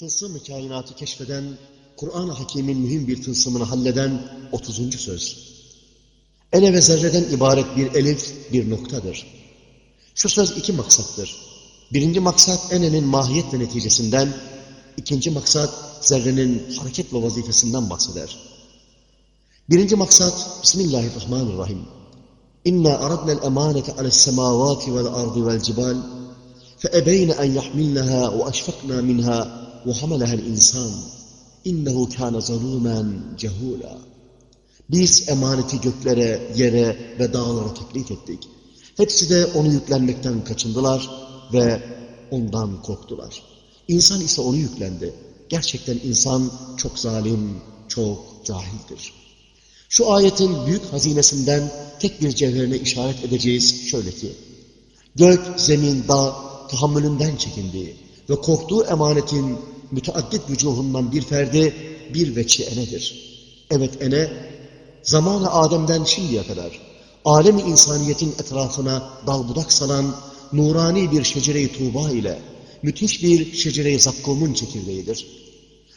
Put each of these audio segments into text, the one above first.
Tılsım-ı kainatı keşfeden, Kur'an-ı Hakim'in mühim bir tılsımını halleden 30. söz. Ele ve zerreden ibaret bir elif, bir noktadır. Şu söz iki maksattır. Birinci maksat enenin mahiyet ve neticesinden, ikinci maksat zerrenin hareket ve vazifesinden bahseder. Birinci maksat, Bismillahirrahmanirrahim. İnna aradna al-emanete ale's-semavati vel-ardı vel-cibal fe ebeyne en yahmilnaha ve eşfakna minha وَحَمَلَهَا الْاِنْسَانِ اِنَّهُ كَانَ ظَلُومًا جَهُولًا Biz emaneti göklere, yere ve dağlara teklif ettik. Hepsi de onu yüklenmekten kaçındılar ve ondan korktular. İnsan ise onu yüklendi. Gerçekten insan çok zalim, çok cahildir. Şu ayetin büyük hazinesinden tek bir cevherine işaret edeceğiz şöyle ki, Gök, zemin, dağ tahammülünden çekindiği ve korktuğu emanetin müteaddit vücuhundan bir ferdi, bir veçi enedir. Evet ene, zamanı Adem'den şimdiye kadar alemi insaniyetin etrafına dal budak salan nurani bir şecere-i tuğba ile müthiş bir şecere-i zakkumun çekirdeğidir.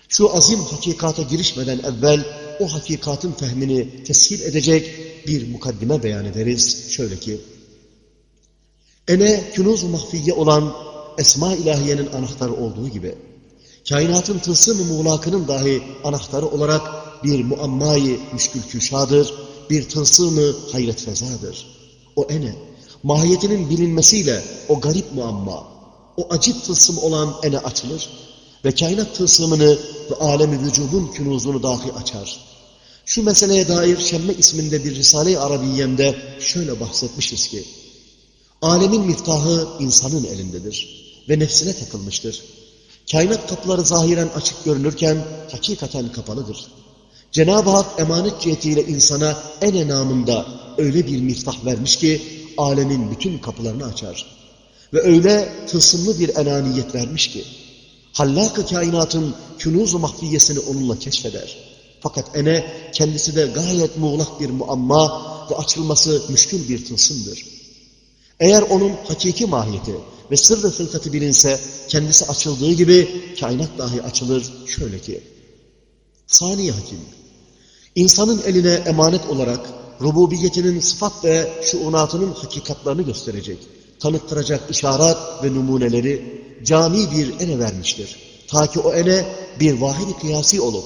Şu azim hakikata girişmeden evvel o hakikatın fehmini teshil edecek bir mukaddime beyan ederiz. Şöyle ki, Ene künuz mahfiye olan Esma ilahiyenin anahtarı olduğu gibi, kainatın tılsım-ı muğlakının dahi anahtarı olarak bir muammayı müşkül küşadır, bir tılsım-ı hayret fezadır. O ene, mahiyetinin bilinmesiyle o garip muamma, o acip tılsım olan ene açılır ve kainat tılsımını ve alemi vücudun künuzunu dahi açar. Şu meseleye dair Şemme isminde bir Risale-i Arabiyem'de şöyle bahsetmişiz ki, Alemin miftahı insanın elindedir ve nefsine takılmıştır. Kainat kapıları zahiren açık görünürken hakikaten kapalıdır. Cenab-ı Hak emanet cihetiyle insana en enamında öyle bir miftah vermiş ki alemin bütün kapılarını açar. Ve öyle tılsımlı bir enaniyet vermiş ki hallak-ı kainatın künuz-u mahfiyesini onunla keşfeder. Fakat ene kendisi de gayet muğlak bir muamma ve açılması müşkül bir tılsımdır. Eğer onun hakiki mahiyeti ve sırrı fılkatı bilinse kendisi açıldığı gibi kainat dahi açılır şöyle ki. Saniye Hakim, insanın eline emanet olarak rububiyetinin sıfat ve şuunatının hakikatlarını gösterecek, tanıttıracak işaret ve numuneleri cami bir ene vermiştir. Ta ki o ene bir vahid kıyasi olup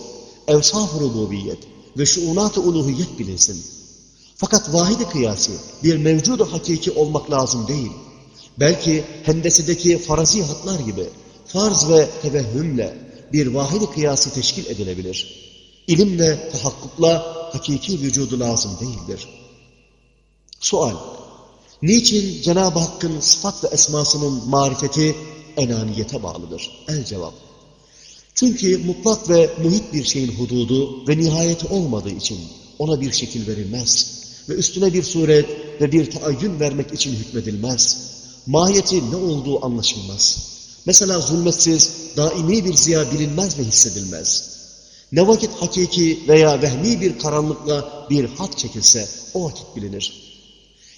evsaf rububiyet ve şuunat-ı uluhiyet bilinsin. Fakat vahidi kıyası bir mevcudu hakiki olmak lazım değil. Belki hendesideki farazi hatlar gibi farz ve tevehhümle bir vahidi kıyası teşkil edilebilir. İlimle, tahakkukla hakiki vücudu lazım değildir. Sual. Niçin Cenab-ı Hakk'ın sıfat ve esmasının marifeti enaniyete bağlıdır? El cevap. Çünkü mutlak ve muhit bir şeyin hududu ve nihayeti olmadığı için ona bir şekil verilmez ve üstüne bir suret ve bir taayyün vermek için hükmedilmez. Mahiyeti ne olduğu anlaşılmaz. Mesela zulmetsiz, daimi bir ziya bilinmez ve hissedilmez. Ne vakit hakiki veya vehmi bir karanlıkla bir hat çekilse o vakit bilinir.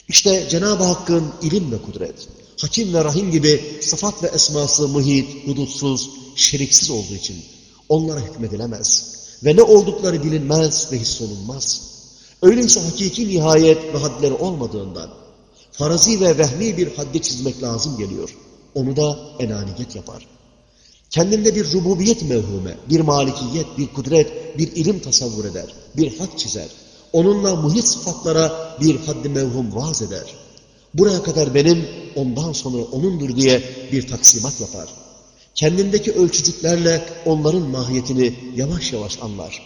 İşte Cenab-ı Hakk'ın ilim ve kudret, hakim ve rahim gibi sıfat ve esması muhit, hudutsuz, şeriksiz olduğu için onlara hükmedilemez. Ve ne oldukları bilinmez ve hissolunmaz. Öyleyse hakiki nihayet ve hadleri olmadığından farazi ve vehmi bir haddi çizmek lazım geliyor. Onu da enaniyet yapar. Kendinde bir rububiyet mevhume, bir malikiyet, bir kudret, bir ilim tasavvur eder, bir hak çizer. Onunla muhit sıfatlara bir haddi mevhum vaz eder. Buraya kadar benim, ondan sonra onundur diye bir taksimat yapar. Kendindeki ölçücüklerle onların mahiyetini yavaş yavaş anlar.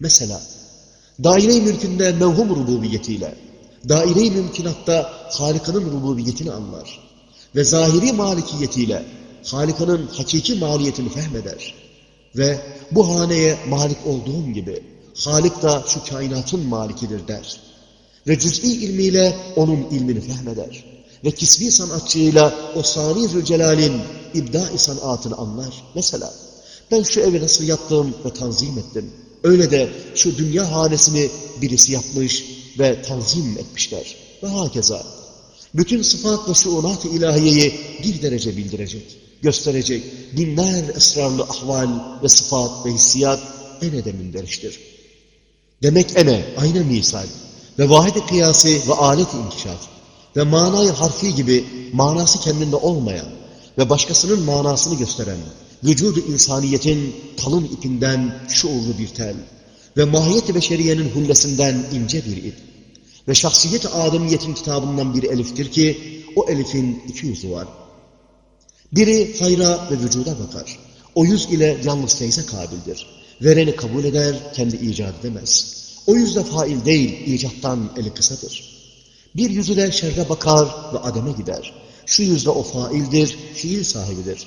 Mesela daire-i mülkünde mevhum rububiyetiyle, daire-i mümkünatta Halika'nın rububiyetini anlar ve zahiri malikiyetiyle Halika'nın hakiki maliyetini fehmeder ve bu haneye malik olduğum gibi Halik da şu kainatın malikidir der ve cüz'i ilmiyle onun ilmini fehmeder ve kisbi sanatçıyla o Sani Zülcelal'in ibda-i sanatını anlar. Mesela ben şu evi nasıl yaptım ve tanzim ettim. Öyle de şu dünya hanesini birisi yapmış ve tanzim etmişler. Ve hakeza. Bütün sıfat ve şuunat-ı ilahiyeyi bir derece bildirecek. gösterecek binler esrarlı ahval ve sıfat ve hissiyat enede münderiştir. Demek ene aynı misal ve vahid kıyası ve alet inkişaf ve manayı harfi gibi manası kendinde olmayan ve başkasının manasını gösteren vücudu insaniyetin kalın ipinden şuurlu bir tel ve mahiyet-i beşeriyenin hullesinden ince bir ip ve şahsiyet-i ademiyetin kitabından bir eliftir ki o elifin iki yüzü var. Biri hayra ve vücuda bakar. O yüz ile yalnız feyze kabildir. Vereni kabul eder, kendi icat edemez. O yüzde fail değil, icattan eli kısadır. Bir yüzü de şerre bakar ve ademe gider. Şu yüzde o faildir, fiil sahibidir.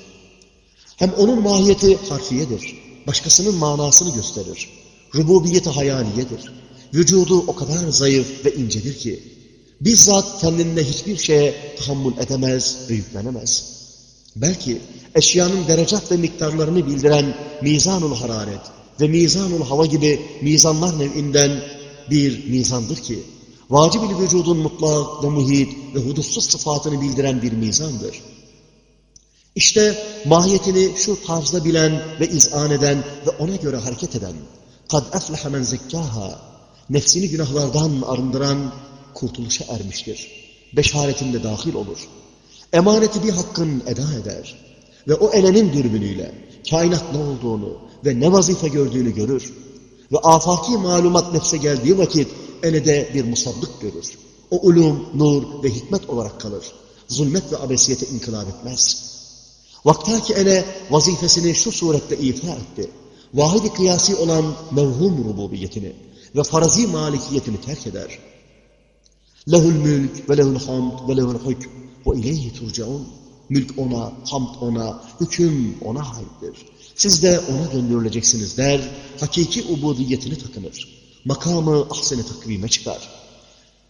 Hem onun mahiyeti harfiyedir. Başkasının manasını gösterir. Rububiyeti hayaliyedir. Vücudu o kadar zayıf ve incedir ki, bizzat kendinde hiçbir şeye tahammül edemez ve yüklenemez. Belki eşyanın derecat ve miktarlarını bildiren mizanul hararet ve mizanul hava gibi mizanlar nevinden bir mizandır ki, vacib-i vücudun mutlak ve muhit ve hudutsuz sıfatını bildiren bir mizandır. İşte mahiyetini şu tarzda bilen ve izan eden ve ona göre hareket eden, kad eflehe men zekkaha, nefsini günahlardan arındıran kurtuluşa ermiştir. Beşaretinde dahil olur. Emaneti bir hakkın eda eder. Ve o elenin dürbünüyle kainat ne olduğunu ve ne vazife gördüğünü görür. Ve afaki malumat nefse geldiği vakit enede bir musaddık görür. O ulum, nur ve hikmet olarak kalır. Zulmet ve abesiyete inkılap etmez. Vaktaki ele vazifesini şu surette ifa etti. Vahidi kıyasi olan mevhum rububiyetini ve farazi malikiyetini terk eder. Lehul mülk ve lehul hamd ve lehul hükm ve ileyhi turcaun. Mülk ona, hamd ona, hüküm ona aittir. Siz de ona döndürüleceksiniz der, hakiki ubudiyetini takınır. Makamı ahsene takvime çıkar.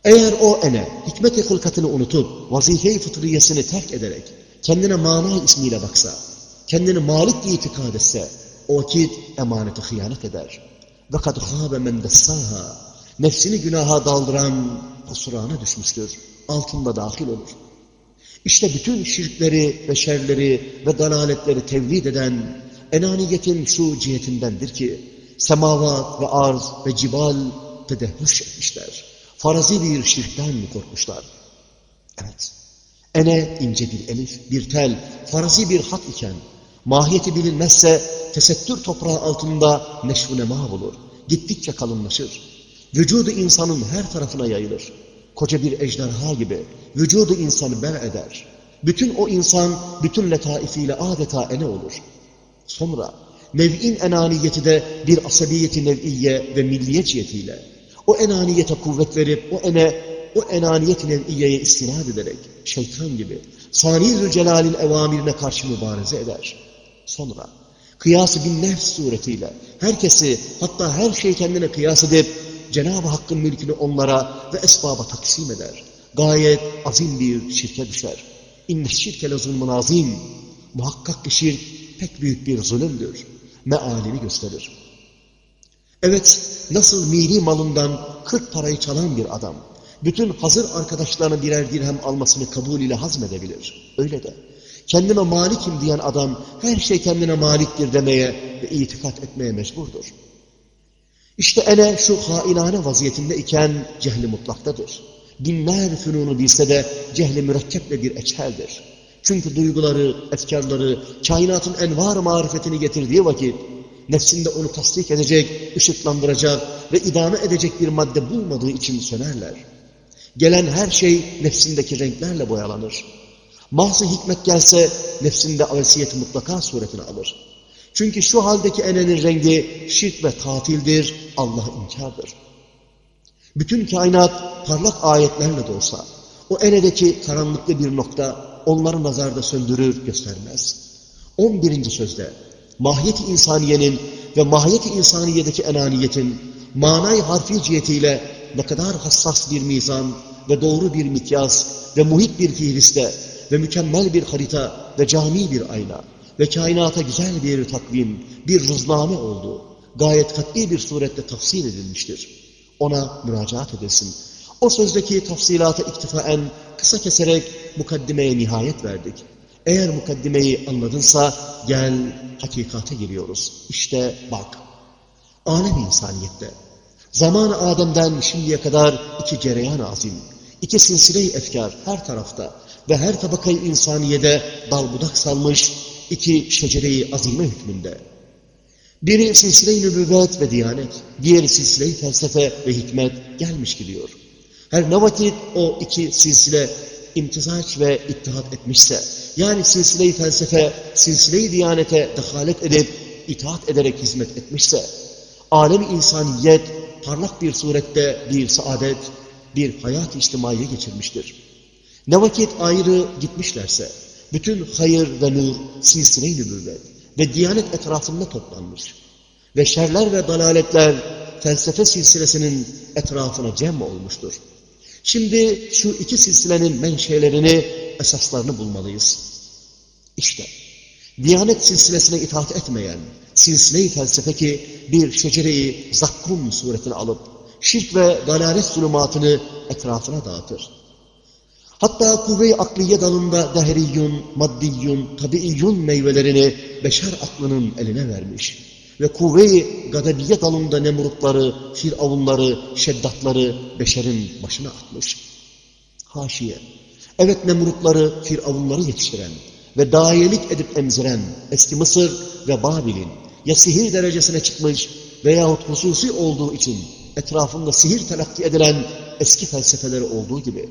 Eğer o ene, hikmet-i hılkatını unutup, vazife-i fıtriyesini terk ederek, kendine mana ismiyle baksa, kendini malik diye itikad etse, o vakit emanete hıyanet eder. Ve kad khâbe men nefsini günaha daldıran kusurana düşmüştür, altında dahil olur. İşte bütün şirkleri ve şerleri ve dalaletleri tevlid eden enaniyetin şu cihetindendir ki, semavat ve arz ve cibal tedehhüş etmişler. Farazi bir şirkten korkmuşlar. Evet, ene ince bir elif, bir tel, farazi bir hat iken, mahiyeti bilinmezse tesettür toprağı altında neşv nema bulur. Gittikçe kalınlaşır. Vücudu insanın her tarafına yayılır. Koca bir ejderha gibi vücudu insanı ber eder. Bütün o insan bütün letaifiyle adeta ene olur. Sonra nev'in enaniyeti de bir asabiyeti nev'iye ve milliye cihetiyle o enaniyete kuvvet verip o ene o enaniyet nev'iyeye istinad ederek şeytan gibi Sani Zülcelal'in evamirine karşı mübareze eder. Sonra kıyası bin nefs suretiyle herkesi hatta her şey kendine kıyas edip Cenab-ı Hakk'ın mülkünü onlara ve esbaba taksim eder. Gayet azim bir şirke düşer. İnne şirke le azim. Muhakkak ki şirk pek büyük bir zulümdür. Mealini gösterir. Evet, nasıl miri malından kırk parayı çalan bir adam, bütün hazır arkadaşlarına birer dirhem almasını kabul ile hazmedebilir. Öyle de, kendime malikim diyen adam, her şey kendine maliktir demeye ve itikat etmeye mecburdur. İşte ele şu hainane vaziyetinde iken cehli mutlaktadır. Binler fünunu bilse de cehli mürekkeple bir eçheldir. Çünkü duyguları, efkarları, kainatın envar marifetini getirdiği vakit, nefsinde onu tasdik edecek, ışıklandıracak ve idame edecek bir madde bulmadığı için sönerler. Gelen her şey nefsindeki renklerle boyalanır. Mahzı hikmet gelse nefsinde avesiyeti mutlaka suretini alır. Çünkü şu haldeki enenin rengi şirk ve tatildir, Allah inkardır. Bütün kainat parlak ayetlerle de olsa, o enedeki karanlıklı bir nokta onları nazarda söndürür, göstermez. 11. sözde, mahiyeti insaniyenin ve mahiyeti insaniyedeki enaniyetin manay harfi cihetiyle ne kadar hassas bir mizan ve doğru bir mikyas ve muhit bir fiiliste ve mükemmel bir harita ve cami bir ayna ve kainata güzel bir takvim, bir rızname oldu. Gayet katli bir surette tafsil edilmiştir. Ona müracaat edesin. O sözdeki tafsilata iktifaen kısa keserek mukaddimeye nihayet verdik. Eğer mukaddimeyi anladınsa gel hakikate giriyoruz. İşte bak. Alem insaniyette. Zaman Adem'den şimdiye kadar iki cereyan azim, iki silsile-i efkar her tarafta ve her tabakayı insaniyede dal budak salmış iki şecere-i azime hükmünde. Biri silsile-i nübüvvet ve diyanet, diğeri silsile-i felsefe ve hikmet gelmiş gidiyor. Her ne vakit o iki silsile imtizaç ve ittihat etmişse, yani silsile-i felsefe, silsile-i diyanete dehalet edip, itaat ederek hizmet etmişse, alem insaniyet parlak bir surette bir saadet, bir hayat içtimaiye geçirmiştir. Ne vakit ayrı gitmişlerse, bütün hayır ve nur nübüvvet ve diyanet etrafında toplanmış ve şerler ve dalaletler felsefe silsilesinin etrafına cem olmuştur. Şimdi şu iki silsilenin menşelerini, esaslarını bulmalıyız. İşte, Diyanet silsilesine itaat etmeyen, silsile-i felsefe ki bir şecere-i zakkum suretini alıp, şirk ve dalalet zulümatını etrafına dağıtır. Hatta kuvve-i akliye dalında dehriyyun, maddiyyun, tabiiyyun meyvelerini beşer aklının eline vermiş ve kuvve-i gadabiye dalında nemrutları, firavunları, şeddatları beşerin başına atmış. Haşiye. Evet nemrutları, firavunları yetiştiren ve dayelik edip emziren eski Mısır ve Babil'in ya sihir derecesine çıkmış veyahut hususi olduğu için etrafında sihir telakki edilen eski felsefeleri olduğu gibi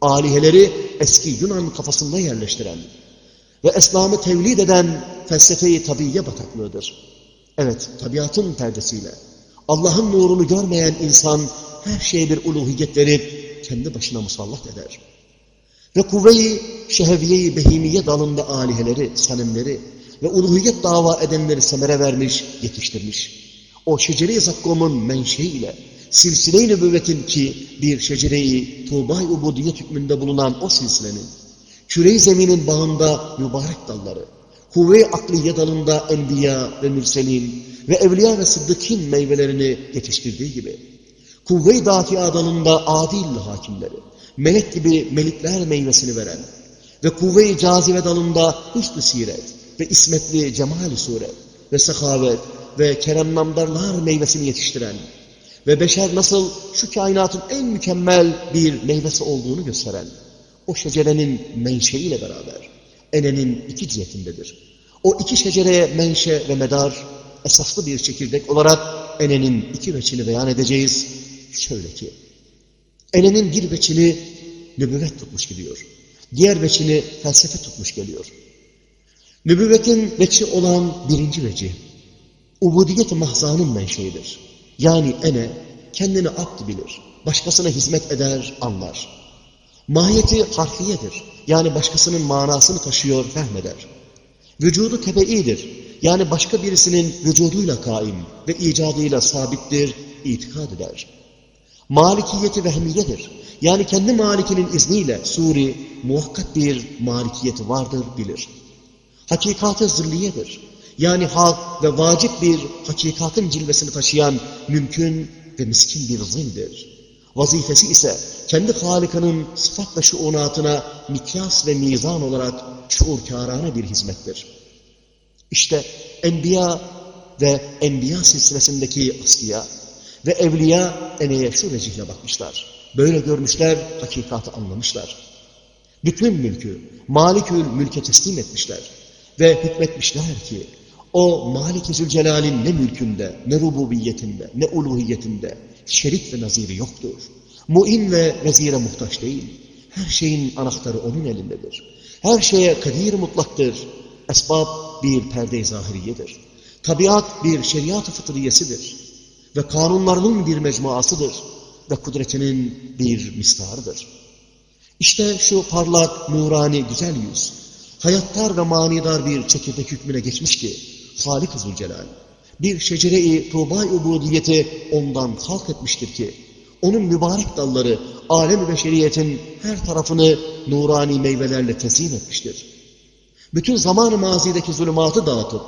aliheleri eski Yunan kafasında yerleştiren ve İslam'ı tevlid eden felsefeyi tabiiye bataklığıdır. Evet, tabiatın perdesiyle. Allah'ın nurunu görmeyen insan her şeye bir uluhiyet verip kendi başına musallat eder. Ve kuvve-i şehviye-i behimiye dalında aliheleri, sanimleri ve uluhiyet dava edenleri semere vermiş, yetiştirmiş. O şecere-i zakkumun menşeiyle, silsile-i nübüvvetin ki bir şecere-i tuğba-i ubudiyet hükmünde bulunan o silsilenin, küre-i zeminin bağında mübarek dalları, kuvve-i akliye dalında enbiya ve mürselin ve evliya ve sıddıkin meyvelerini yetiştirdiği gibi, kuvve-i dafiya dalında adil hakimleri, melek gibi melikler meyvesini veren ve kuvve-i cazibe dalında hüsnü siret ve ismetli cemal suret ve sehavet ve keremnamdarlar meyvesini yetiştiren ve beşer nasıl şu kainatın en mükemmel bir meyvesi olduğunu gösteren o şecerenin menşeiyle beraber enenin iki cihetindedir. O iki şecereye menşe ve medar esaslı bir çekirdek olarak enenin iki veçini beyan edeceğiz. Şöyle ki, enenin bir veçini nübüvvet tutmuş gidiyor. Diğer veçini felsefe tutmuş geliyor. Nübüvvetin veçi olan birinci veci, ubudiyet-i mahzanın menşeidir. Yani ene kendini abd bilir, başkasına hizmet eder, anlar. Mahiyeti harfiyedir. Yani başkasının manasını taşıyor, fehmeder. Vücudu tebeidir. Yani başka birisinin vücuduyla kaim ve icadıyla sabittir, itikad eder. Malikiyeti vehmiyedir. Yani kendi malikinin izniyle suri, muhakkak bir malikiyeti vardır, bilir. Hakikate zilliyedir. Yani hak ve vacip bir hakikatın cilvesini taşıyan mümkün ve miskin bir zildir. Vazifesi ise kendi Halika'nın sıfat ve şuunatına mikyas ve mizan olarak şuurkârâne bir hizmettir. İşte Enbiya ve Enbiya silsilesindeki askiya ve evliya eneye şu vecihle bakmışlar. Böyle görmüşler, hakikatı anlamışlar. Bütün mülkü, malikül mülke teslim etmişler. Ve hükmetmişler ki, o Malik-i Zülcelal'in ne mülkünde, ne rububiyetinde, ne uluhiyetinde şerik ve naziri yoktur. Muin ve vezire muhtaç değil. Her şeyin anahtarı onun elindedir. Her şeye kadir mutlaktır. Esbab bir perde-i zahiriyedir. Tabiat bir şeriat-ı fıtriyesidir. Ve kanunlarının bir mecmuasıdır. Ve kudretinin bir mistarıdır. İşte şu parlak, nurani, güzel yüz, hayattar ve manidar bir çekirdek hükmüne geçmiş ki, Halik-i Zülcelal, bir şecere-i tuğba-i ubudiyeti ondan halk etmiştir ki, onun mübarek dalları alem-i beşeriyetin her tarafını nurani meyvelerle tezyin etmiştir. Bütün zaman-ı mazideki zulümatı dağıtıp,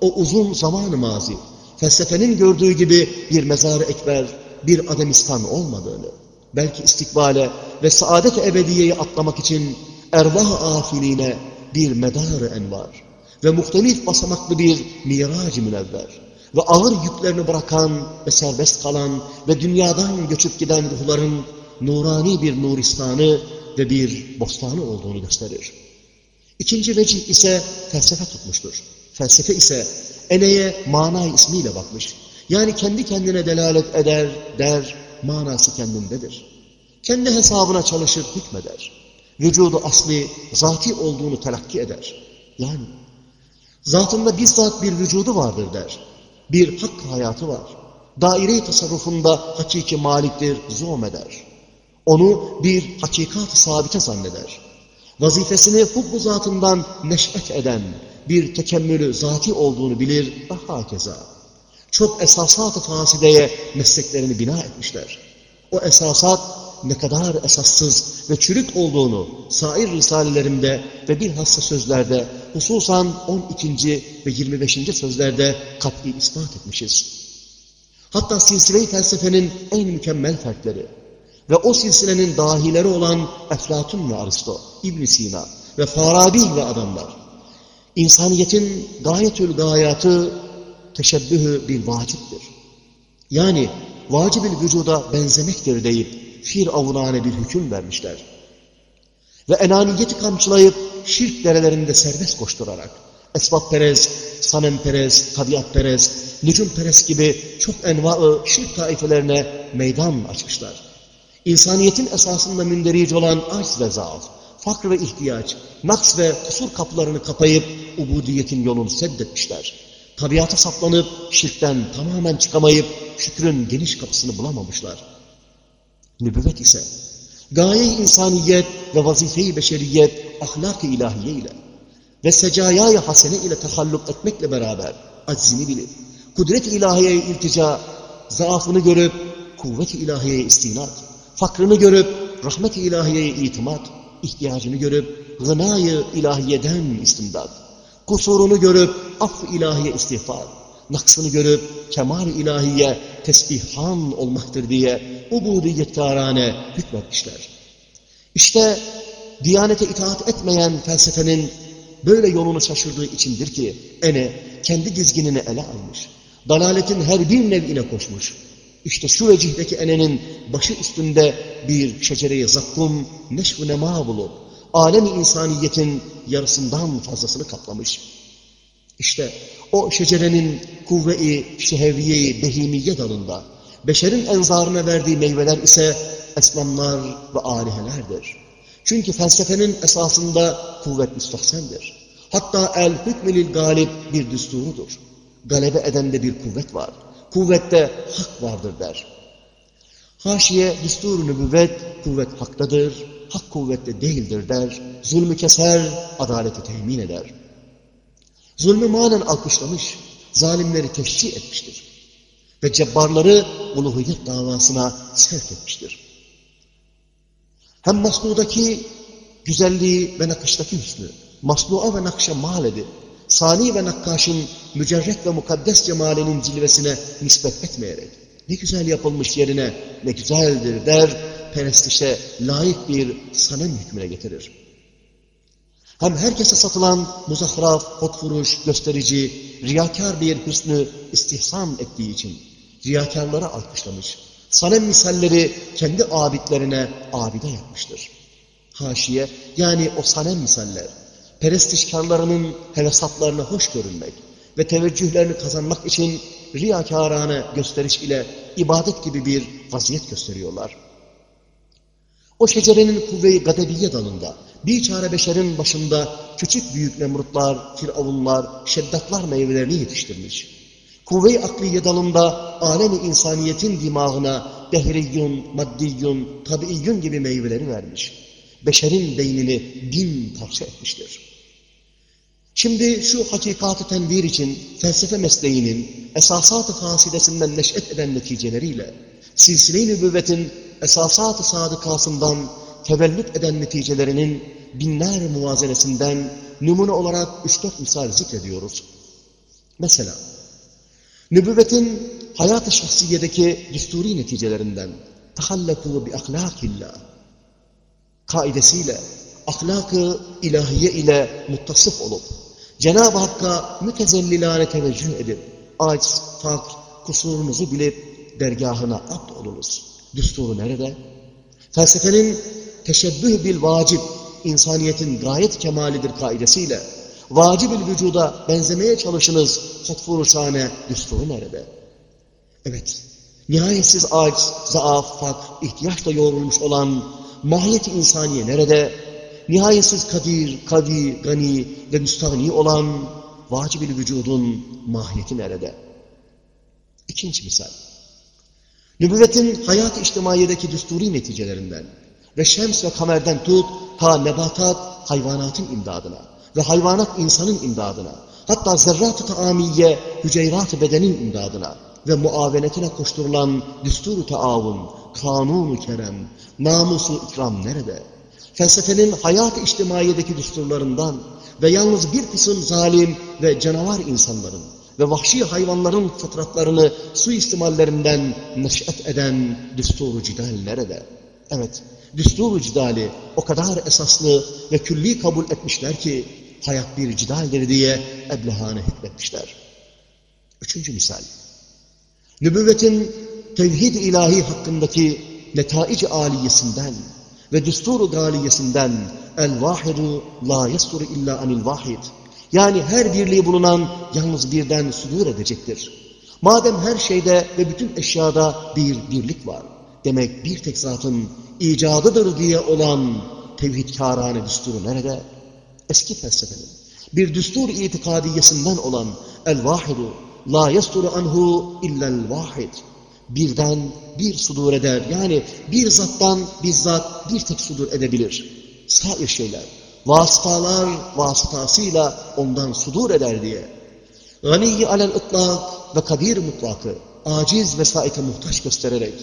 o uzun zaman-ı mazi, felsefenin gördüğü gibi bir mezar ekber, bir ademistan olmadığını, belki istikbale ve saadet-i ebediyeyi atlamak için ervah-ı afiline bir medar envar ve muhtelif basamaklı bir mirac münevver ve ağır yüklerini bırakan ve serbest kalan ve dünyadan göçüp giden ruhların nurani bir nuristanı ve bir bostanı olduğunu gösterir. İkinci vecih ise felsefe tutmuştur. Felsefe ise eneye mana ismiyle bakmış. Yani kendi kendine delalet eder, der, manası kendindedir. Kendi hesabına çalışır, hükmeder. Vücudu asli, zati olduğunu telakki eder. Yani zatında bizzat bir vücudu vardır der. Bir hak hayatı var. Daire-i tasarrufunda hakiki maliktir, zoom eder. Onu bir hakikat-ı sabite zanneder. Vazifesini hubbu zatından neş'et eden bir tekemmülü zati olduğunu bilir ve hakeza. Çok esasat-ı fasideye mesleklerini bina etmişler. O esasat ne kadar esassız ve çürük olduğunu sair risalelerimde ve bilhassa sözlerde hususan 12. ve 25. sözlerde kat'i ispat etmişiz. Hatta silsile-i felsefenin en mükemmel fertleri ve o silsilenin dahileri olan Eflatun ve Aristo, ibn Sina ve Farabi ve adamlar, insaniyetin gayetül gayatı teşebbühü bir vaciptir. Yani vacib-ül vücuda benzemektir deyip firavunane bir hüküm vermişler. Ve enaniyeti kamçılayıp şirk derelerinde serbest koşturarak esbab-perest, sanem-perest, tabiat-perest, nücum-perest gibi çok enva şirk taifelerine meydan açmışlar. İnsaniyetin esasında münderic olan arz ve zaaf, fakr ve ihtiyaç, naks ve kusur kapılarını kapayıp ubudiyetin yolunu seddetmişler. Tabiata saplanıp şirkten tamamen çıkamayıp şükrün geniş kapısını bulamamışlar. Nübüvvet ise gaye insaniyet ve vazife-i beşeriyet ahlak-ı ilahiye ile ve secayay hasene ile tahalluk etmekle beraber aczini bilip, kudret-i ilahiyeye iltica, zaafını görüp kuvvet-i ilahiyeye istinat, fakrını görüp rahmet-i ilahiyeye itimat, ihtiyacını görüp gınayı ilahiyeden istimdad, kusurunu görüp aff ilahiye istiğfar, naksını görüp kemal ilahiye tesbihan olmaktır diye ubudiyetkarane hükmetmişler. İşte Diyanete itaat etmeyen felsefenin böyle yolunu şaşırdığı içindir ki ene kendi dizginini ele almış. Dalaletin her bir nev'ine koşmuş. İşte şu vecihdeki enenin başı üstünde bir şecere-i zakkum neşv-ı nema bulup alem-i insaniyetin yarısından fazlasını kaplamış. İşte o şecerenin kuvve-i şeheviye-i behimiye dalında beşerin enzarına verdiği meyveler ise eslamlar ve alihelerdir. Çünkü felsefenin esasında kuvvet müstahsendir. Hatta el hükmülil galip bir düsturudur. Galebe edende bir kuvvet var. Kuvvette hak vardır der. Haşiye düstur nübüvvet kuvvet haktadır, hak kuvvette değildir der. Zulmü keser, adaleti temin eder. Zulmü manen alkışlamış, zalimleri teşcih etmiştir. Ve cebbarları uluhiyet davasına sevk etmiştir. Hem masnudaki güzelliği ve nakıştaki hüsnü, masnuğa ve nakşa mal edip, sani ve nakkaşın mücerret ve mukaddes cemalinin cilvesine nispet etmeyerek, ne güzel yapılmış yerine ne güzeldir der, perestişe layık bir sanem hükmüne getirir. Hem herkese satılan muzahraf, hotfuruş, gösterici, riyakar bir hüsnü istihsan ettiği için riyakarlara alkışlamış. Sanem misalleri kendi abidlerine abide yapmıştır. Haşiye yani o sanem misaller, perestişkarlarının hevesatlarına hoş görünmek ve teveccühlerini kazanmak için riyakarane gösteriş ile ibadet gibi bir vaziyet gösteriyorlar. O şecerenin kuvve-i gadebiye dalında bir çare beşerin başında küçük büyük nemrutlar, firavunlar, şeddatlar meyvelerini yetiştirmiş. Kuvve-i akliye dalında alemi insaniyetin dimağına dehriyyun, maddiyyun, tabiiyyun gibi meyveleri vermiş. Beşerin beynini bin parça etmiştir. Şimdi şu hakikatı tenvir için felsefe mesleğinin esasat-ı fasidesinden neş'et eden neticeleriyle silsile-i nübüvvetin esasat-ı sadıkasından tevellüt eden neticelerinin binler muvazenesinden numune olarak üç dört misal zikrediyoruz. Mesela nübüvvetin hayat-ı şahsiyedeki düsturi neticelerinden tahallekû bi ahlâkillâh kaidesiyle ahlakı ilahiye ile muttasıf olup, Cenab-ı Hakk'a mütezellilane teveccüh edip, aciz, fakr, kusurumuzu bilip dergahına abd olunuz. Düsturu nerede? Felsefenin teşebbüh bil vacip, insaniyetin gayet kemalidir kaidesiyle, vacib-ül vücuda benzemeye çalışınız, hatfur şane düsturu nerede? Evet, nihayetsiz aciz, zaaf, fakr, ihtiyaçla yoğrulmuş olan mahiyet insaniye nerede? Nihayetsiz kadir, kavi, gani ve müstahni olan vacib-ül vücudun mahiyeti nerede? İkinci misal. Nübüvvetin hayat-ı içtimaiyedeki düsturi neticelerinden ve şems ve kamerden tut ta nebatat hayvanatın imdadına ve hayvanat insanın imdadına hatta zerrat-ı taamiye hüceyrat-ı bedenin imdadına ve muavenetine koşturulan düsturu taavun, kanunu kerem, namusu ikram nerede? Felsefenin hayat-ı içtimaiyedeki düsturlarından ve yalnız bir kısım zalim ve canavar insanların ve vahşi hayvanların fıtratlarını suistimallerinden neş'et eden düsturu cidal nerede? Evet, düsturu cidali o kadar esaslı ve külli kabul etmişler ki hayat bir cidaldir diye eblehane hükmetmişler. Üçüncü misal. Nübüvvetin tevhid ilahi hakkındaki netaic aliyesinden ve düsturu galiyesinden el-vahidu la yasturu illa anil vahid yani her birliği bulunan yalnız birden sudur edecektir. Madem her şeyde ve bütün eşyada bir birlik var, demek bir tek zatın icadıdır diye olan tevhidkârâne düsturu nerede? Eski felsefenin bir düstur itikadiyesinden olan el-vahidu la yasturu anhu illel vahid birden bir sudur eder. Yani bir zattan bizzat bir tek sudur edebilir. Sair şeyler vasıtalar vasıtasıyla ondan sudur eder diye. Ganiyi alel ıtlak ve kadir mutlakı aciz vesaite muhtaç göstererek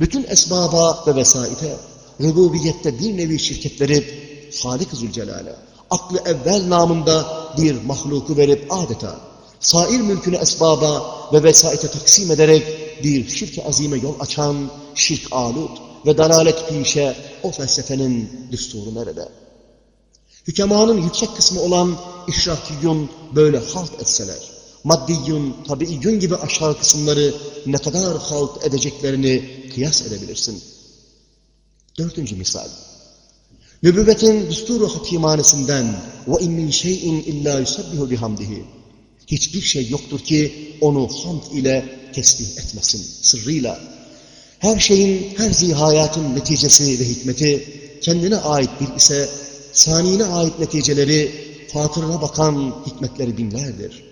bütün esbaba ve vesaite rububiyette bir nevi şirket verip Halik-i Zülcelal'e aklı evvel namında bir mahluku verip adeta sair mülkünü esbaba ve vesaite taksim ederek bir şirk-i azime yol açan şirk alut ve dalalet pişe o felsefenin düsturu nerede? Hükemanın yüksek kısmı olan işrakiyun böyle halt etseler, maddiyun, tabiiyun gibi aşağı kısımları ne kadar halt edeceklerini kıyas edebilirsin. Dördüncü misal. Nübüvvetin düsturu hatimanesinden ve in min şeyin illa yusabbihu bihamdihi. Hiçbir şey yoktur ki onu hamd ile tesbih etmesin, sırrıyla. Her şeyin, her zihayatın neticesi ve hikmeti kendine ait bir ise saniyine ait neticeleri, fatırına bakan hikmetleri dinlerdir.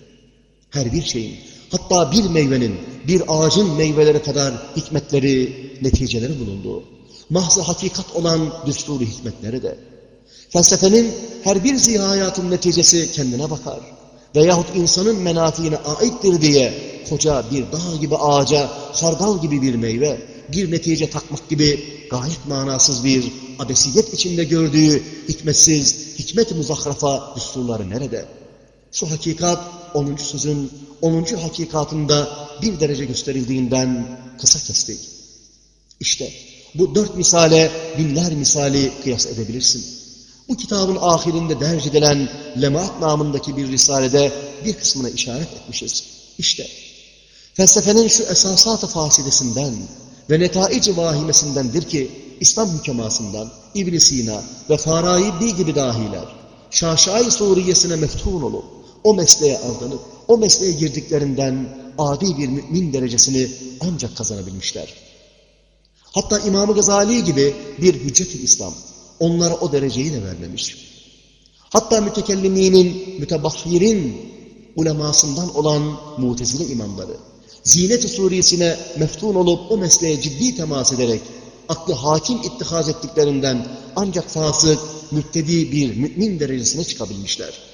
Her bir şeyin, hatta bir meyvenin, bir ağacın meyveleri kadar hikmetleri, neticeleri bulundu. Mahzı hakikat olan düsturu hikmetleri de. Felsefenin her bir zihayatın neticesi kendine bakar. Veyahut insanın menafiğine aittir diye koca bir dağ gibi ağaca, hardal gibi bir meyve, bir netice takmak gibi gayet manasız bir abesiyet içinde gördüğü hikmetsiz, hikmet-i muzahrafa düsturları nerede? Şu hakikat 10. sözün 10. hakikatında bir derece gösterildiğinden kısa kestik. İşte bu dört misale binler misali kıyas edebilirsin. Bu kitabın ahirinde derc edilen Lemaat namındaki bir risalede bir kısmına işaret etmişiz. İşte felsefenin şu esasat-ı fasidesinden ve netaic-i vahimesindendir ki İslam hükemasından ibn Sina ve Faraibi gibi dahiler Şaşai Suriyesine meftun olup o mesleğe aldanıp o mesleğe girdiklerinden adi bir mümin derecesini ancak kazanabilmişler. Hatta İmam-ı Gazali gibi bir hüccet İslam onlara o dereceyi de vermemiş. Hatta mütekelliminin, mütebahhirin ulemasından olan mutezile imamları Zinet-i Suriyesine meftun olup o mesleğe ciddi temas ederek aklı hakim ittihaz ettiklerinden ancak fasık, müptedi bir mümin derecesine çıkabilmişler.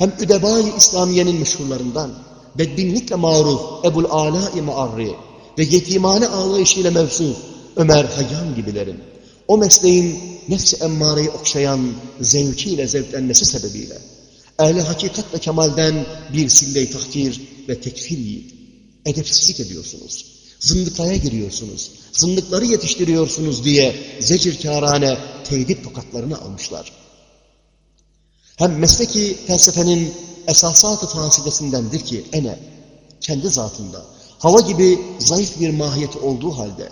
Hem Üdebâ-i İslamiye'nin meşhurlarından bedbinlikle maruf Ebul Ala-i Maarri ve yetimane ağlayışıyla mevsuf Ömer Hayyam gibilerin o mesleğin nefs-i emmareyi okşayan zevkiyle zevklenmesi sebebiyle ehli hakikat ve kemalden bir sille tahkir ve tekfir yiyip edepsizlik ediyorsunuz. Zındıkaya giriyorsunuz. Zındıkları yetiştiriyorsunuz diye zecirkârane tehdit tokatlarını almışlar. Hem mesleki felsefenin esasatı fasidesindendir ki ene, kendi zatında, hava gibi zayıf bir mahiyeti olduğu halde,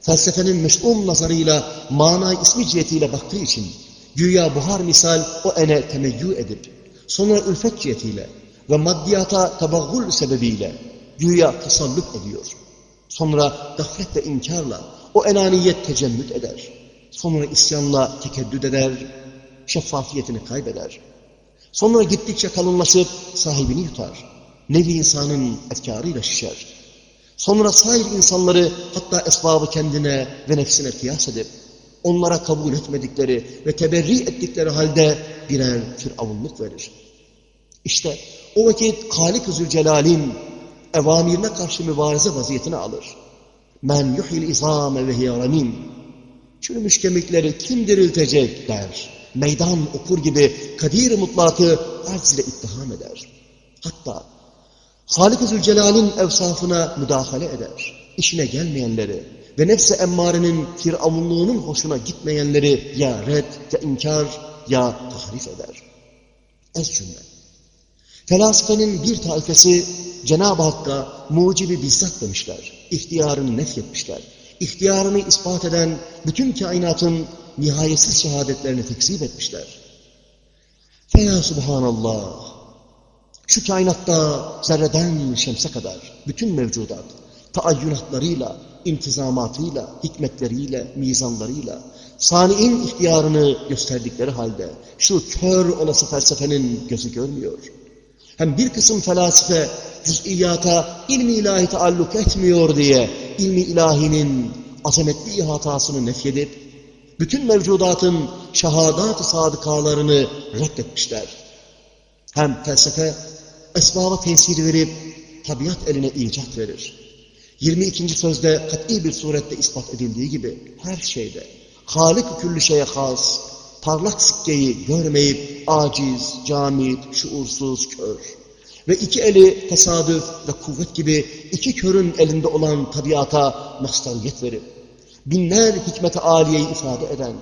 felsefenin meş'um nazarıyla, mana ismi cihetiyle baktığı için, güya buhar misal o ene temeyyü edip, sonra ülfet cihetiyle ve maddiyata tabaggul sebebiyle güya tasallut ediyor. Sonra gaflet ve inkarla o enaniyet tecemmüt eder. Sonra isyanla tekeddüd eder, şeffafiyetini kaybeder. Sonra gittikçe kalınlaşıp sahibini yutar. Nevi insanın efkarıyla şişer. Sonra sair insanları hatta esbabı kendine ve nefsine kıyas edip onlara kabul etmedikleri ve teberri ettikleri halde birer firavunluk verir. İşte o vakit Halik-i Zülcelal'in evamirine karşı mübareze vaziyetini alır. Men yuhil izame ve hiyaremin. Çürümüş kemikleri kim diriltecek der. Meydan okur gibi kadir mutlakı arz ile ittiham eder. Hatta Halik-i Zülcelal'in evsafına müdahale eder. İşine gelmeyenleri ve nefse emmarenin firavunluğunun hoşuna gitmeyenleri ya red, ya inkar, ya tahrif eder. Ez cümle. Felsefenin bir taifesi Cenab-ı Hakk'a mucibi bizzat demişler. İhtiyarını nefyetmişler. İhtiyarını ispat eden bütün kainatın nihayetsiz şehadetlerini tekzip etmişler. Feya Subhanallah! Şu kainatta zerreden şemse kadar bütün mevcudat, taayyünatlarıyla, intizamatıyla, hikmetleriyle, mizanlarıyla, sani'in ihtiyarını gösterdikleri halde şu kör olası felsefenin gözü görmüyor. Hem bir kısım felasife cüz'iyata ilmi ilahi taalluk etmiyor diye ilmi ilahinin azametli ihatasını nefyedip bütün mevcudatın şehadat-ı sadıkalarını reddetmişler. Hem felsefe esbaba tesir verip tabiat eline icat verir. 22. sözde kat'i bir surette ispat edildiği gibi her şeyde Halik-i küllü şeye has, parlak sikkeyi görmeyip aciz, camit, şuursuz, kör ve iki eli tesadüf ve kuvvet gibi iki körün elinde olan tabiata mastariyet verip binler hikmet-i aliyeyi ifade eden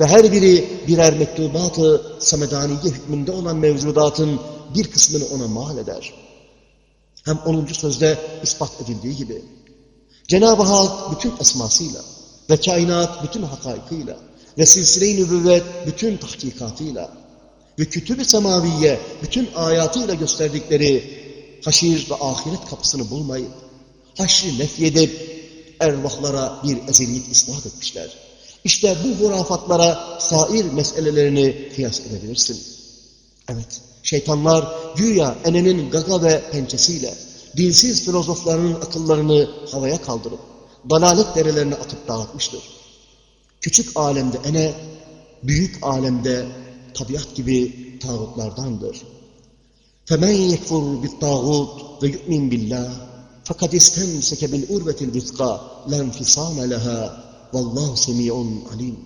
ve her biri birer mektubatı samedaniye hükmünde olan mevcudatın bir kısmını ona mal eder. Hem 10. sözde ispat edildiği gibi Cenab-ı Hak bütün esmasıyla ve kainat bütün hakaikıyla ve silsile-i nübüvvet bütün tahkikatıyla ve kütüb-i semaviye bütün ayatıyla gösterdikleri haşir ve ahiret kapısını bulmayıp haşri nefyedip ervahlara bir ezeliyet ispat etmişler. İşte bu hurafatlara sair meselelerini kıyas edebilirsin. Evet, şeytanlar güya enenin gaga ve pençesiyle dinsiz filozoflarının akıllarını havaya kaldırıp dalalet derelerine atıp dağıtmıştır. Küçük alemde ene, büyük alemde tabiat gibi tağutlardandır. فَمَنْ يَكْفُرْ بِالطَّاغُوتِ وَيُؤْمِنْ بِاللّٰهِ fakat istemseke bil urvetil vizka lenfisame leha vallahu semi'un alim.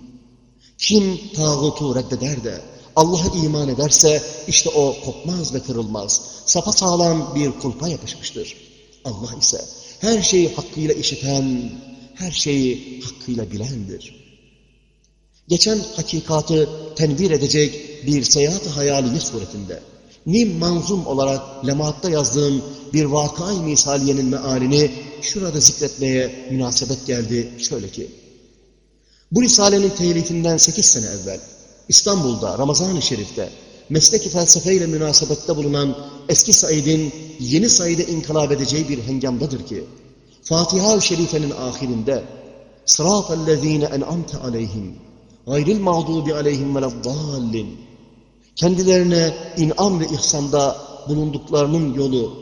Kim tağutu reddeder de Allah'a iman ederse işte o kopmaz ve kırılmaz. Sapa sağlam bir kulpa yapışmıştır. Allah ise her şeyi hakkıyla işiten, her şeyi hakkıyla bilendir. Geçen hakikatı tenvir edecek bir seyahat-ı hayaliye suretinde nim manzum olarak lematta yazdığım bir vakay misaliyenin mealini şurada zikretmeye münasebet geldi şöyle ki. Bu risalenin telifinden sekiz sene evvel İstanbul'da Ramazan-ı Şerif'te mesleki felsefeyle münasebette bulunan eski Said'in yeni Said'e inkılap edeceği bir hengamdadır ki Fatiha-ı Şerife'nin ahirinde Sırat-ellezine en'amte aleyhim gayril mağdubi aleyhim veleddallin kendilerine inam ve ihsanda bulunduklarının yolu,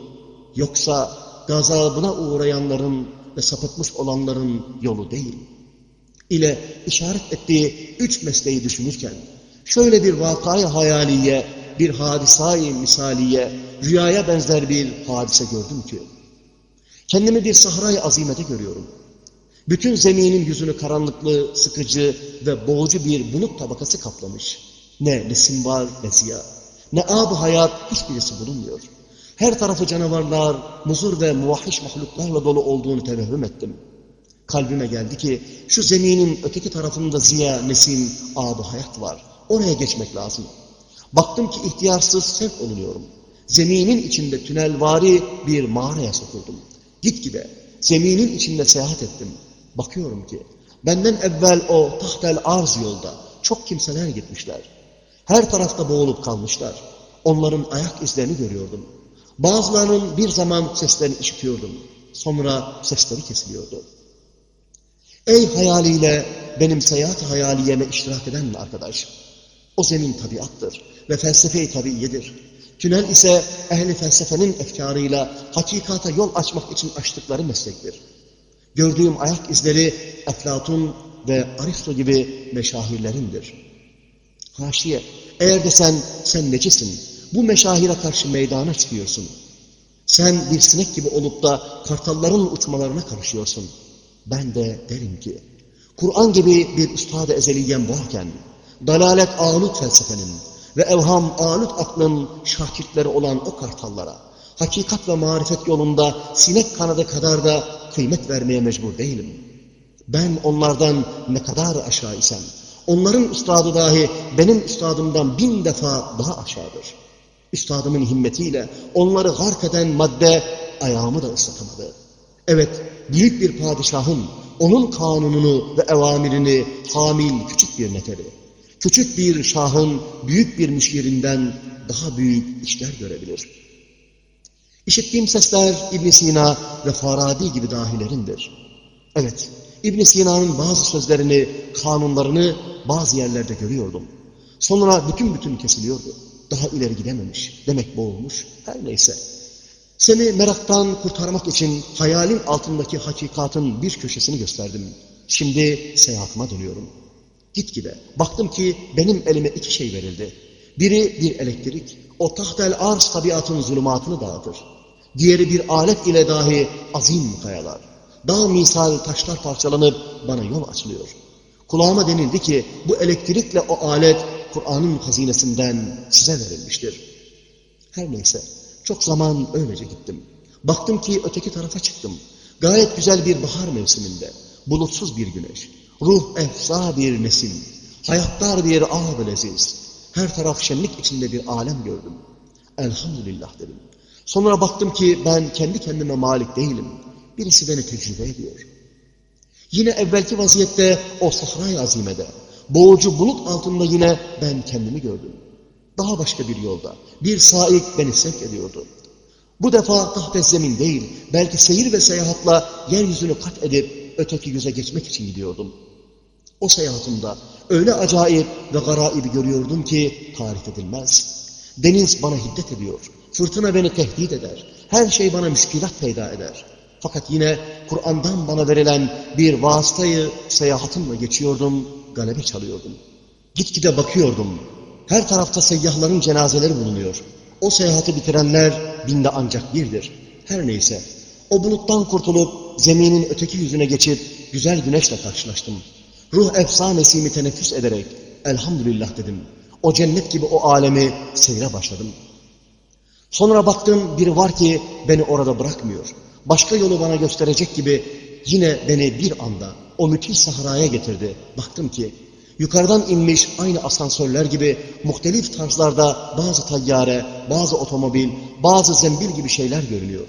yoksa gazabına uğrayanların ve sapıtmış olanların yolu değil. ile işaret ettiği üç mesleği düşünürken, şöyle bir vakayı hayaliye, bir hadisayı misaliye, rüyaya benzer bir hadise gördüm ki, kendimi bir sahrayı azimete görüyorum. Bütün zeminin yüzünü karanlıklı, sıkıcı ve boğucu bir bulut tabakası kaplamış. Ne resim var ne ziya. Ne ab hayat hiçbirisi bulunmuyor. Her tarafı canavarlar, muzur ve muvahhiş mahluklarla dolu olduğunu tevehüm ettim. Kalbime geldi ki şu zeminin öteki tarafında ziya, nesim, adı hayat var. Oraya geçmek lazım. Baktım ki ihtiyarsız sevk olunuyorum. Zeminin içinde tünelvari bir mağaraya sokuldum. Gitgide zeminin içinde seyahat ettim. Bakıyorum ki benden evvel o tahtel arz yolda çok kimseler gitmişler. Her tarafta boğulup kalmışlar. Onların ayak izlerini görüyordum. Bazılarının bir zaman seslerini işitiyordum. Sonra sesleri kesiliyordu. Ey hayaliyle benim seyahat hayaliyeme iştirak eden arkadaş. O zemin tabiattır ve felsefe-i tabiiyedir. Tünel ise ehli felsefenin efkarıyla hakikata yol açmak için açtıkları meslektir. Gördüğüm ayak izleri Eflatun ve Aristo gibi meşahirlerindir. Haşiye, eğer de sen, sen necisin? Bu meşahire karşı meydana çıkıyorsun. Sen bir sinek gibi olup da kartalların uçmalarına karışıyorsun. Ben de derim ki, Kur'an gibi bir üstad-ı ezeliyen varken, dalalet ağlut felsefenin ve evham ağlut aklın şakirtleri olan o kartallara, hakikat ve marifet yolunda sinek kanadı kadar da kıymet vermeye mecbur değilim. Ben onlardan ne kadar aşağı isem, onların üstadı dahi benim üstadımdan bin defa daha aşağıdır. Üstadımın himmetiyle onları gark eden madde ayağımı da ıslatamadı. Evet, büyük bir padişahın onun kanununu ve evamirini hamil küçük bir neferi, küçük bir şahın büyük bir müşirinden daha büyük işler görebilir. İşittiğim sesler İbn Sina ve Farabi gibi dahilerindir. Evet, İbn Sina'nın bazı sözlerini, kanunlarını bazı yerlerde görüyordum. Sonra bütün bütün kesiliyordu. Daha ileri gidememiş. Demek boğulmuş. Her neyse. Seni meraktan kurtarmak için hayalin altındaki hakikatın bir köşesini gösterdim. Şimdi seyahatıma dönüyorum. Gitgide baktım ki benim elime iki şey verildi. Biri bir elektrik, o tahtel arz tabiatın zulümatını dağıtır. Diğeri bir alet ile dahi azim kayalar. Dağ misal taşlar parçalanıp bana yol açılıyor. Kulağıma denildi ki bu elektrikle o alet Kur'an'ın hazinesinden size verilmiştir. Her neyse çok zaman öylece gittim. Baktım ki öteki tarafa çıktım. Gayet güzel bir bahar mevsiminde. Bulutsuz bir güneş. Ruh efsa bir nesim. Hayatlar bir ağ leziz. Her taraf şenlik içinde bir alem gördüm. Elhamdülillah dedim. Sonra baktım ki ben kendi kendime malik değilim. Birisi beni tecrübe ediyor. Yine evvelki vaziyette o sahra-i azimede, boğucu bulut altında yine ben kendimi gördüm. Daha başka bir yolda, bir saik beni sevk ediyordu. Bu defa tahta zemin değil, belki seyir ve seyahatla yeryüzünü kat edip öteki yüze geçmek için gidiyordum. O seyahatimde öyle acayip ve garaibi görüyordum ki tarif edilmez. Deniz bana hiddet ediyor, fırtına beni tehdit eder, her şey bana müşkilat peyda eder. Fakat yine Kur'an'dan bana verilen bir vasıtayı seyahatimle geçiyordum, galebe çalıyordum. Gitgide bakıyordum. Her tarafta seyyahların cenazeleri bulunuyor. O seyahati bitirenler binde ancak birdir. Her neyse. O buluttan kurtulup zeminin öteki yüzüne geçip güzel güneşle karşılaştım. Ruh efsanesimi teneffüs ederek elhamdülillah dedim. O cennet gibi o alemi seyre başladım. Sonra baktım biri var ki beni orada bırakmıyor başka yolu bana gösterecek gibi yine beni bir anda o müthiş sahraya getirdi. Baktım ki yukarıdan inmiş aynı asansörler gibi muhtelif tarzlarda bazı tayyare, bazı otomobil, bazı zembil gibi şeyler görünüyor.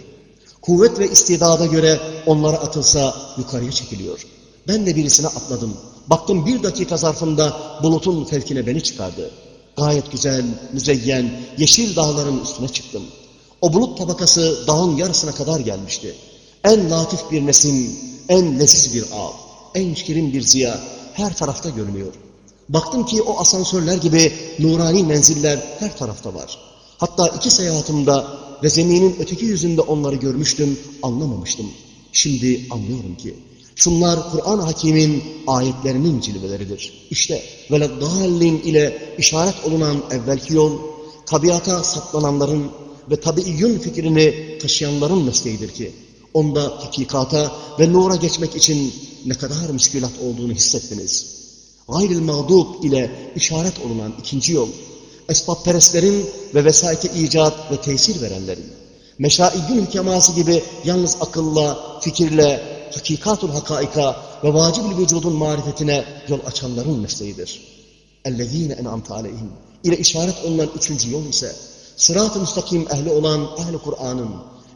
Kuvvet ve istidada göre onlara atılsa yukarıya çekiliyor. Ben de birisine atladım. Baktım bir dakika zarfında bulutun fevkine beni çıkardı. Gayet güzel, müzeyyen, yeşil dağların üstüne çıktım. O bulut tabakası dağın yarısına kadar gelmişti. En latif bir nesim, en leziz bir ağ, en şirin bir ziya her tarafta görünüyor. Baktım ki o asansörler gibi nurani menziller her tarafta var. Hatta iki seyahatimde ve zeminin öteki yüzünde onları görmüştüm, anlamamıştım. Şimdi anlıyorum ki şunlar Kur'an Hakim'in ayetlerinin cilveleridir. İşte veleddallin ile işaret olunan evvelki yol, tabiata saplananların ve tabiiyyün fikrini taşıyanların mesleğidir ki, onda hakikata ve nura geçmek için ne kadar müşkülat olduğunu hissettiniz. Gayril mağdub ile işaret olunan ikinci yol, esbabperestlerin ve vesaike icat ve tesir verenlerin, meşaiyyün hükeması gibi yalnız akılla, fikirle, hakikatul hakaika ve vacibül vücudun marifetine yol açanların mesleğidir. اَلَّذ۪ينَ اَنْعَمْتَ عَلَيْهِمْ ile işaret olunan üçüncü yol ise sırat-ı müstakim ehli olan ehli Kur'an'ın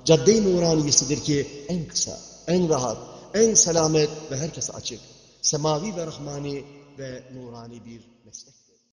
cadde-i nuraniyesidir ki en kısa, en rahat, en selamet ve herkese açık, semavi ve rahmani ve nurani bir meslek.